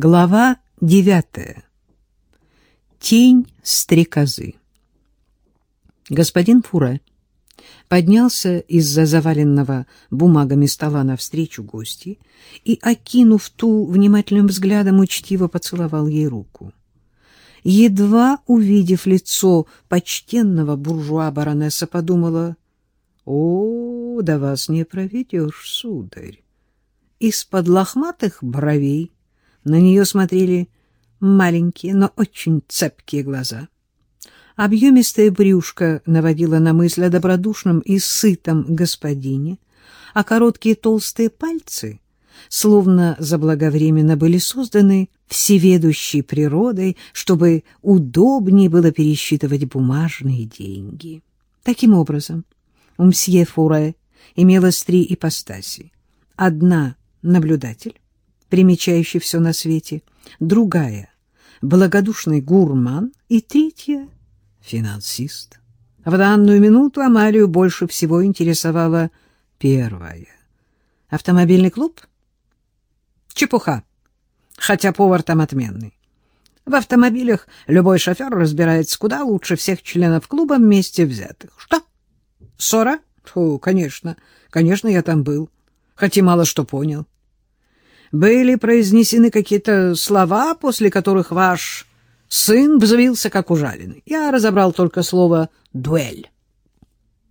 Глава девятая. Тень стрекозы. Господин Фуре поднялся из-за заваленного бумагами стола навстречу гости и, окинув ту внимательным взглядом, учтиво поцеловал ей руку. Едва увидев лицо почтенного буржуа-баронесса, подумала, «О, да вас не проведешь, сударь!» Из-под лохматых бровей на нее смотрели маленькие, но очень цепкие глаза. Объемистая брюшко наводила на мысль о добродушном и сытом господине, а короткие толстые пальцы, словно заблаговременно были созданы всеведущей природой, чтобы удобнее было пересчитывать бумажные деньги. Таким образом, у мсье Фуре имелось три ипостаси. Одна — наблюдатель, примечающий все на свете, другая — благодушный гурман и третья — финансист. В данную минуту Амалию больше всего интересовала первая. Автомобильный клуб? Чепуха, хотя повар там отменный. В автомобилях любой шофер разбирается куда лучше всех членов клуба вместе взятых. Что? Ссора? Фу, конечно, конечно, я там был, хоть и мало что понял были произнесены какие-то слова, после которых ваш сын взвился, как ужаленный. Я разобрал только слово «дуэль».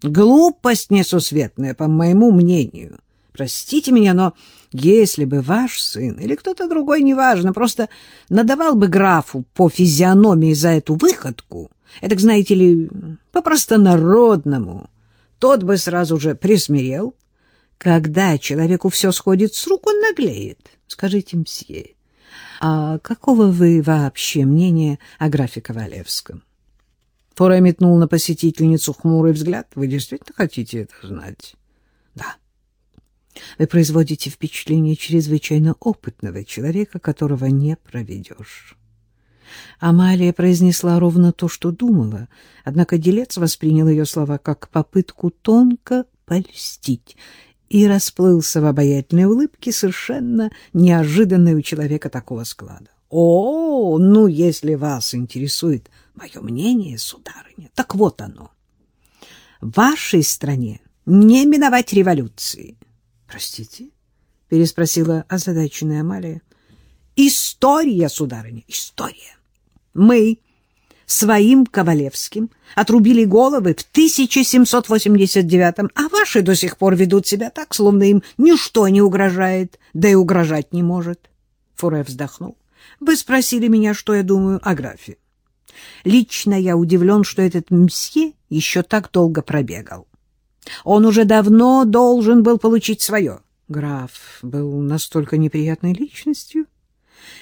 Глупость несусветная, по моему мнению. Простите меня, но если бы ваш сын или кто-то другой, неважно, просто надавал бы графу по физиономии за эту выходку, это, знаете ли, по-простонародному, тот бы сразу же присмирел, когда человеку все сходит с рук, он наглеет. Скажите, мсье, а какого вы вообще мнения о графе Ковалевском? Фора метнул на посетительницу хмурый взгляд. Вы действительно хотите это знать? Да. Вы производите впечатление чрезвычайно опытного человека, которого не проведешь. Амалия произнесла ровно то, что думала, однако делец воспринял ее слова как попытку тонко польстить и расплылся в обаятельной улыбке, совершенно неожиданной у человека такого склада. — О, ну, если вас интересует мое мнение, сударыня, так вот оно. В вашей стране не миновать революции. — Простите? — переспросила озадаченная Амалия. — История, сударыня, история. Мы своим Ковалевским отрубили головы в 1789-м, а ваши до сих пор ведут себя так, словно им ничто не угрожает, да и угрожать не может. Фуре вздохнул. Вы спросили меня, что я думаю о графе. Лично я удивлен, что этот мсье еще так долго пробегал. Он уже давно должен был получить свое. Граф был настолько неприятной личностью.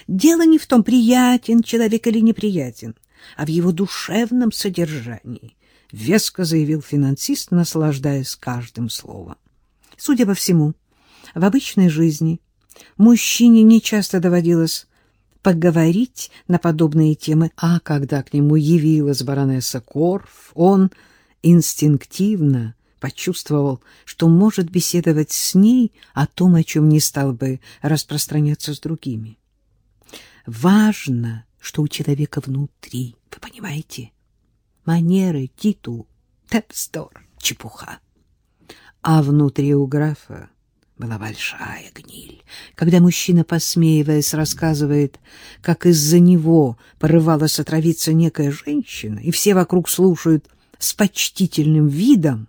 Дело не в том, приятен человек или неприятен а в его душевном содержании, — веско заявил финансист, наслаждаясь каждым словом. Судя по всему, в обычной жизни мужчине нечасто доводилось поговорить на подобные темы, а когда к нему явилась баронесса Корф, он инстинктивно почувствовал, что может беседовать с ней о том, о чем не стал бы распространяться с другими. Важно что у человека внутри. Вы понимаете? Манеры, титул — вздор, чепуха. А внутри у графа была большая гниль. Когда мужчина, посмеиваясь, рассказывает, как из-за него порывалась отравиться некая женщина, и все вокруг слушают с почтительным видом,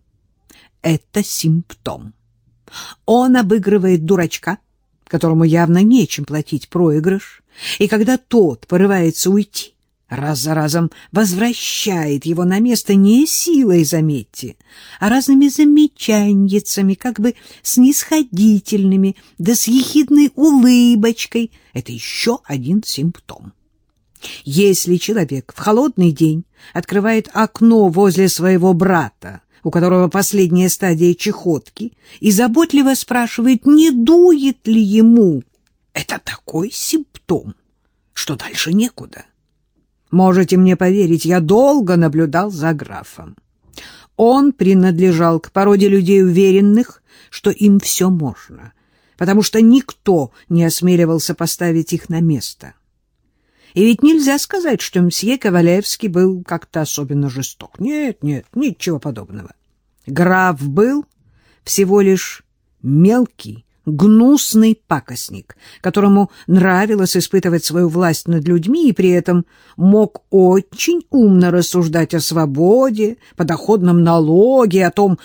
это симптом. Он обыгрывает дурачка, которому явно нечем платить проигрыш, и когда тот порывается уйти, раз за разом возвращает его на место не силой, заметьте, а разными замечаньицами, как бы снисходительными, да с ехидной улыбочкой. Это еще один симптом. Если человек в холодный день открывает окно возле своего брата, у которого последняя стадия чехотки, и заботливо спрашивает, не дует ли ему. Это такой симптом, что дальше некуда. Можете мне поверить, я долго наблюдал за графом. Он принадлежал к породе людей уверенных, что им все можно. потому что никто не осмеливался поставить их на место. И ведь нельзя сказать, что мсье Ковалевский был как-то особенно жесток. Нет, нет, ничего подобного. Граф был всего лишь мелкий, гнусный пакостник, которому нравилось испытывать свою власть над людьми и при этом мог очень умно рассуждать о свободе, подоходном налоге, о том,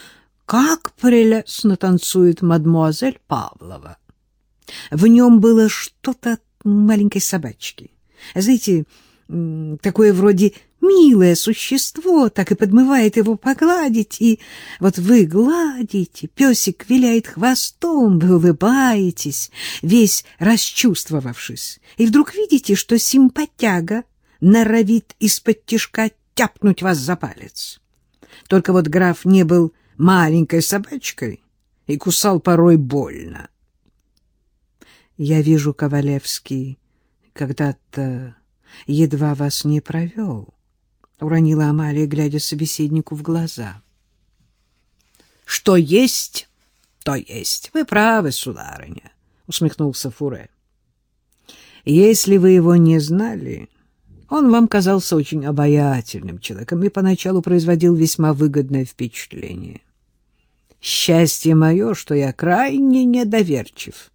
как прелестно танцует мадмуазель Павлова. В нем было что-то маленькой собачки. Знаете, такое вроде милое существо, так и подмывает его погладить, и вот вы гладите, песик виляет хвостом, вы улыбаетесь, весь расчувствовавшись, и вдруг видите, что симпатяга норовит из-под тишка тяпнуть вас за палец. Только вот граф не был маленькой собачкой и кусал порой больно. Я вижу, Ковалевский, когда-то едва вас не провел, — уронила Амалия, глядя собеседнику в глаза. — Что есть, то есть. Вы правы, сударыня, — усмехнулся Фуре. — Если вы его не знали, он вам казался очень обаятельным человеком и поначалу производил весьма выгодное впечатление. Счастье мое, что я крайне недоверчив,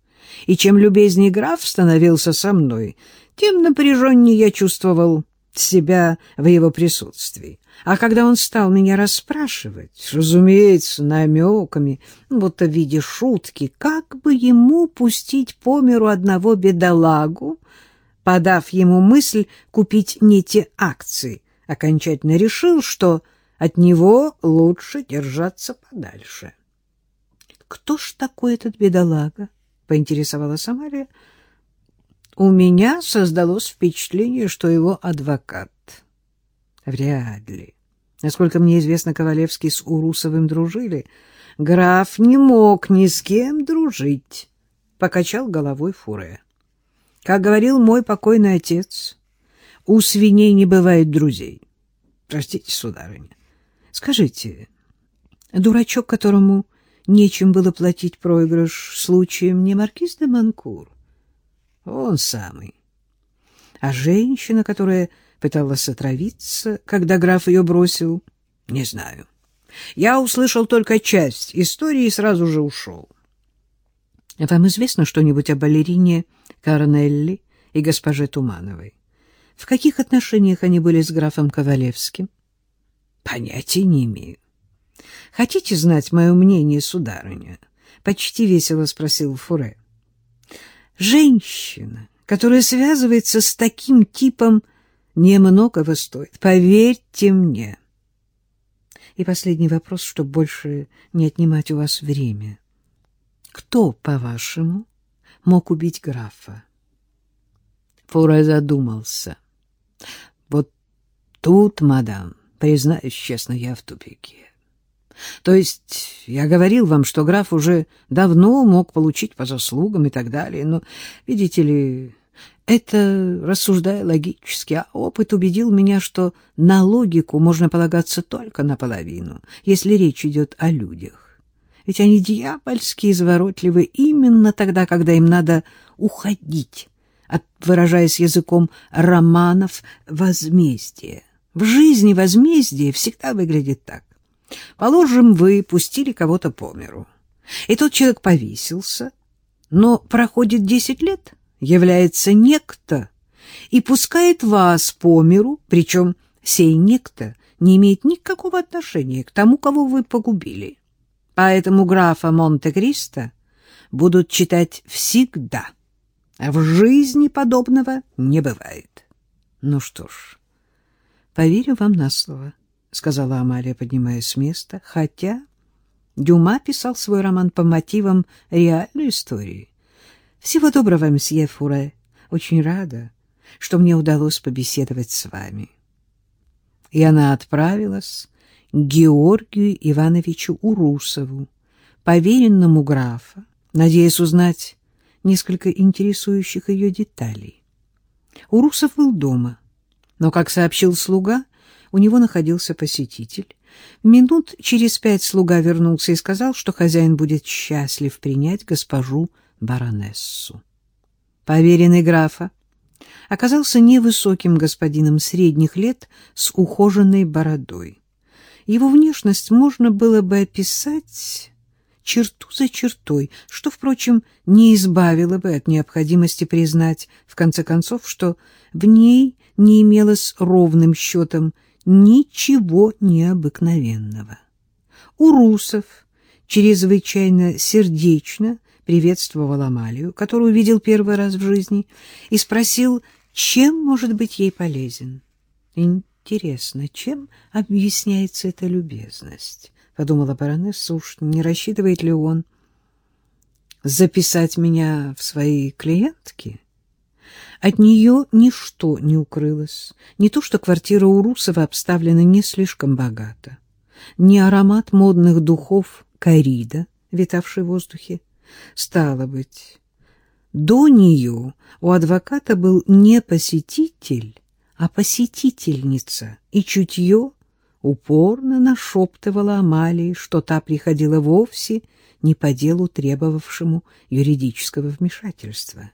и чем любезней граф становился со мной, тем напряженнее я чувствовал себя в его присутствии. А когда он стал меня расспрашивать, разумеется, намеками, будто в виде шутки, как бы ему пустить по миру одного бедолагу, подав ему мысль купить не те акции, окончательно решил, что от него лучше держаться подальше. — Кто ж такой этот бедолага? — поинтересовалась Амалия. — У меня создалось впечатление, что его адвокат. — Вряд ли. Насколько мне известно, Ковалевский с Урусовым дружили. Граф не мог ни с кем дружить, — покачал головой Фуре. Как говорил мой покойный отец, у свиней не бывает друзей. Простите, сударыня. Скажите, дурачок, которому нечем было платить проигрыш, случаем не маркиз де Манкур? Он самый. А женщина, которая пыталась отравиться, когда граф ее бросил, не знаю. Я услышал только часть истории и сразу же ушел. Вам известно что-нибудь о балерине Карнелли и госпоже Тумановой? В каких отношениях они были с графом Ковалевским? Понятия не имею. Хотите знать мое мнение, сударыня? Почти весело спросил Фуре. Женщина, которая связывается с таким типом, немногого стоит, поверьте мне. И последний вопрос, чтобы больше не отнимать у вас время. Кто, по-вашему, мог убить графа? Фуре задумался. Вот тут, мадам, Признаюсь честно, я в тупике. То есть я говорил вам, что граф уже давно мог получить по заслугам и так далее, но, видите ли, это рассуждая логически, а опыт убедил меня, что на логику можно полагаться только наполовину, если речь идет о людях. Ведь они дьявольски изворотливы именно тогда, когда им надо уходить от, выражаясь языком романов, возмездия. В жизни возмездие всегда выглядит так. Положим, вы пустили кого-то по миру, и тот человек повесился, но проходит десять лет, является некто и пускает вас по миру, причем сей некто не имеет никакого отношения к тому, кого вы погубили. Поэтому графа Монте-Кристо будут читать всегда, а в жизни подобного не бывает. Ну что ж... Поверю вам на слово, сказала Амалия, поднимаясь с места, хотя Дюма писал свой роман по мотивам реальной истории. Всего доброго, месье Фуре. Очень рада, что мне удалось побеседовать с вами. И она отправилась к Георгию Ивановичу Урусову, поверенному графа, надеясь узнать несколько интересующих ее деталей. Урусов был дома — но, как сообщил слуга, у него находился посетитель. Минут через пять слуга вернулся и сказал, что хозяин будет счастлив принять госпожу баронессу. Поверенный графа оказался невысоким господином средних лет с ухоженной бородой. Его внешность можно было бы описать черту за чертой, что, впрочем, не избавило бы от необходимости признать, в конце концов, что в ней не имелось ровным счетом ничего необыкновенного. У русов чрезвычайно сердечно приветствовал Амалию, которую видел первый раз в жизни, и спросил, чем может быть ей полезен. Интересно, чем объясняется эта любезность? подумала баронесса, уж не рассчитывает ли он записать меня в свои клиентки? От нее ничто не укрылось. Не то, что квартира у Русова обставлена не слишком богато, не аромат модных духов корида, витавший в воздухе. Стало быть, до нее у адвоката был не посетитель, а посетительница, и чутье упорно нашептывала Амалии, что та приходила вовсе не по делу, требовавшему юридического вмешательства.